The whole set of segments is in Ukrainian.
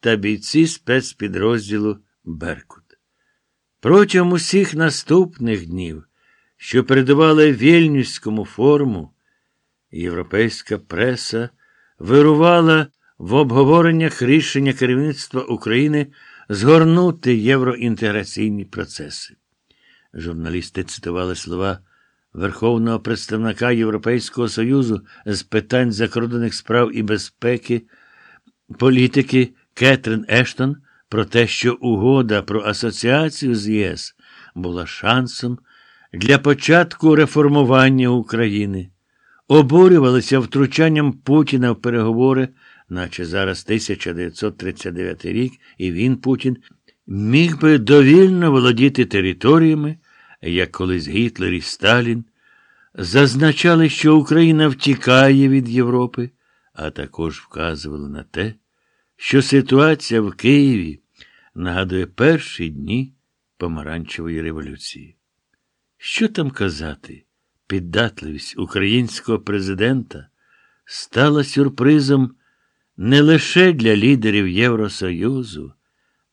та бійці спецпідрозділу Беркут. Протягом усіх наступних днів, що передавали Вільнюському форуму, європейська преса вирувала в обговореннях рішення керівництва України згорнути євроінтеграційні процеси. Журналісти цитували слова Верховного представника Європейського Союзу з питань закордонних справ і безпеки, політики Кетрин Ештон про те, що угода про асоціацію з ЄС була шансом для початку реформування України, обурювалися втручанням Путіна в переговори, наче зараз 1939 рік, і він, Путін, міг би довільно володіти територіями, як колись Гітлер і Сталін, зазначали, що Україна втікає від Європи, а також вказували на те, що ситуація в Києві нагадує перші дні помаранчевої революції. Що там казати? Піддатливість українського президента стала сюрпризом не лише для лідерів Євросоюзу,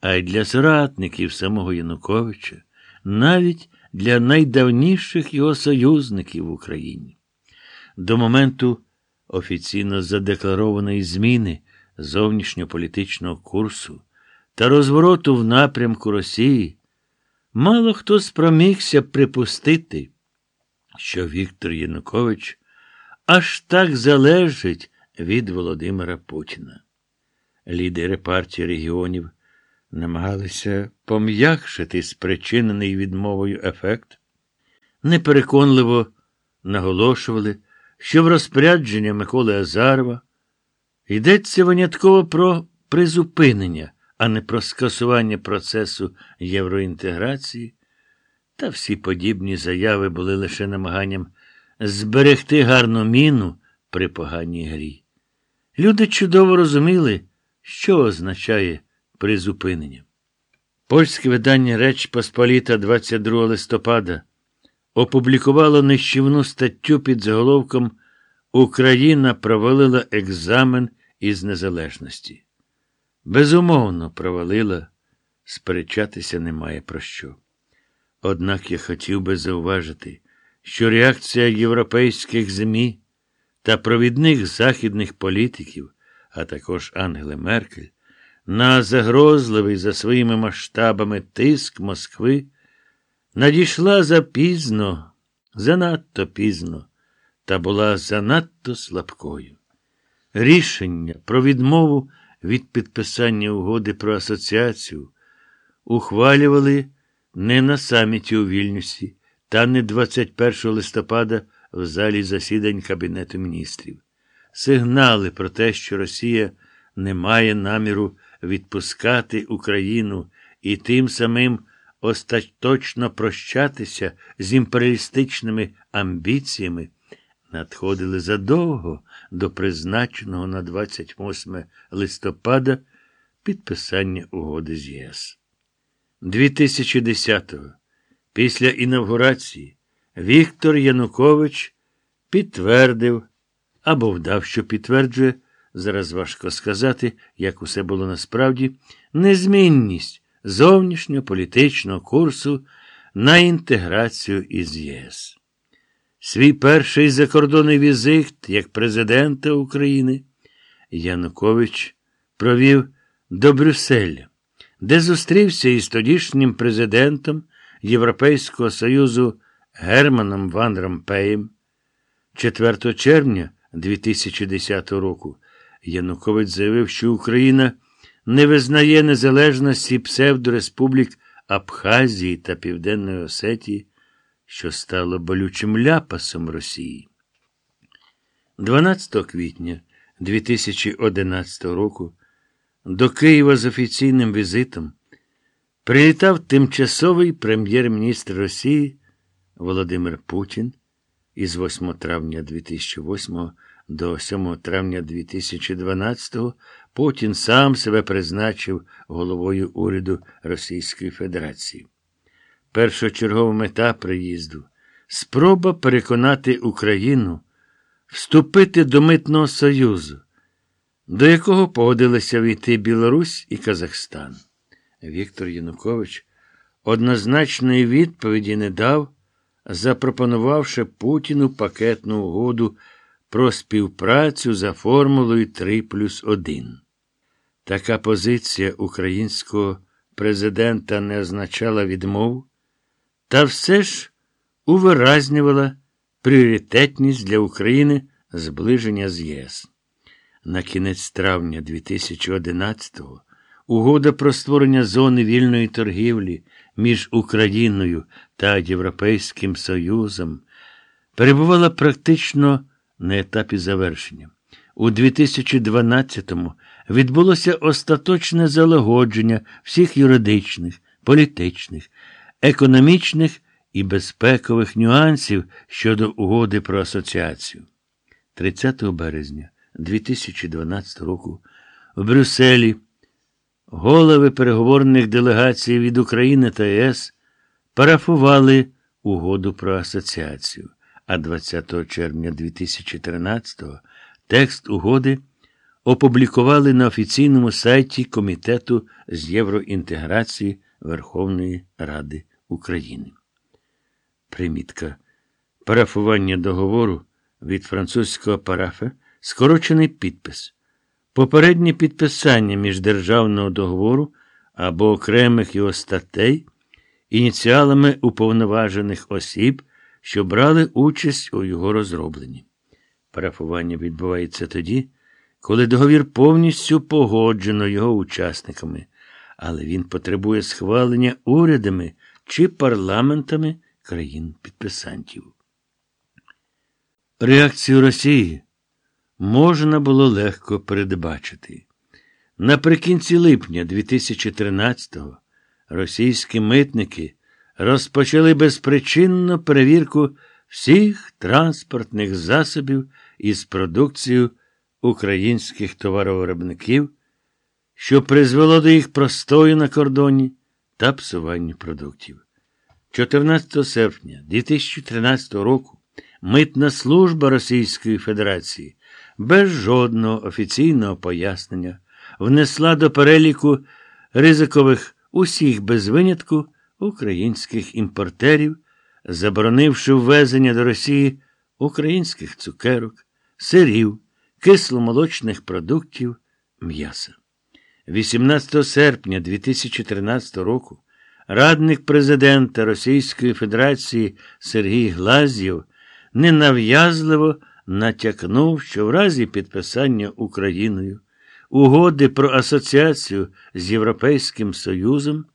а й для соратників самого Януковича, навіть для найдавніших його союзників в Україні. До моменту офіційно задекларованої зміни зовнішньополітичного курсу та розвороту в напрямку Росії, мало хто спромігся припустити, що Віктор Янукович аж так залежить від Володимира Путіна. Лідери партії регіонів намагалися пом'якшити спричинений відмовою ефект, непереконливо наголошували, що в розпорядження Миколи Азарова йдеться винятково про призупинення, а не про скасування процесу євроінтеграції, та всі подібні заяви були лише намаганням зберегти гарну міну при поганій грі. Люди чудово розуміли, що означає призупинення. Польське видання Реч Посполіта 22 листопада опублікувало нищівну статтю під заголовком Україна провалила екзамен із незалежності. Безумовно, провалила, сперечатися немає про що. Однак я хотів би зауважити, що реакція європейських ЗМІ та провідних західних політиків, а також Ангели Меркель, на загрозливий за своїми масштабами тиск Москви надійшла запізно, занадто пізно, та була занадто слабкою. Рішення про відмову від підписання угоди про асоціацію ухвалювали не на саміті у Вільнюсі та не 21 листопада в залі засідань Кабінету міністрів. Сигнали про те, що Росія не має наміру відпускати Україну і тим самим остаточно прощатися з імперіалістичними амбіціями, надходили задовго до призначеного на 28 листопада підписання угоди з ЄС. 2010-го, після інавгурації, Віктор Янукович підтвердив або вдав, що підтверджує, зараз важко сказати, як усе було насправді, незмінність зовнішньополітичного курсу на інтеграцію із ЄС. Свій перший закордонний візит як президента України Янукович провів до Брюсселя, де зустрівся із тодішнім президентом Європейського Союзу Германом Ван Ромпеєм. 4 червня 2010 року Янукович заявив, що Україна не визнає незалежності псевдореспублік Абхазії та Південної Осетії, що стало болючим ляпасом Росії. 12 квітня 2011 року до Києва з офіційним візитом прилітав тимчасовий прем'єр-міністр Росії Володимир Путін із 8 травня 2008 до 7 травня 2012 Путін сам себе призначив головою уряду Російської Федерації. Першочергова мета приїзду спроба переконати Україну вступити до Митного Союзу, до якого погодилися війти Білорусь і Казахстан. Віктор Янукович однозначної відповіді не дав, запропонувавши Путіну пакетну угоду про співпрацю за формулою 3 плюс 1. Така позиція українського президента не означала відмову, та все ж увиразнювала пріоритетність для України зближення з ЄС. На кінець травня 2011-го угода про створення зони вільної торгівлі між Україною та Європейським Союзом перебувала практично на етапі завершення. У 2012-му відбулося остаточне залагодження всіх юридичних, політичних, економічних і безпекових нюансів щодо угоди про асоціацію. 30 березня 2012 року в Брюсселі голови переговорних делегацій від України та ЄС парафували угоду про асоціацію, а 20 червня 2013-го текст угоди опублікували на офіційному сайті Комітету з євроінтеграції Верховної Ради України. Примітка. Парафування договору від французького парафа скорочений підпис. Попереднє підписання міждержавного договору або окремих його статей ініціалами уповноважених осіб, що брали участь у його розробленні. Парафування відбувається тоді, коли договір повністю погоджено його учасниками, але він потребує схвалення урядами чи парламентами країн-підписантів. Реакцію Росії можна було легко передбачити. Наприкінці липня 2013-го російські митники розпочали безпричинну перевірку всіх транспортних засобів із продукцією українських товаровиробників, що призвело до їх простою на кордоні та псуванню продуктів. 14 серпня 2013 року Митна служба Російської Федерації без жодного офіційного пояснення внесла до переліку ризикових усіх без винятку українських імпортерів, заборонивши ввезення до Росії українських цукерок, сирів, кисломолочних продуктів, м'яса. 18 серпня 2013 року радник президента Російської Федерації Сергій Глазєв ненав'язливо натякнув, що в разі підписання Україною угоди про асоціацію з Європейським Союзом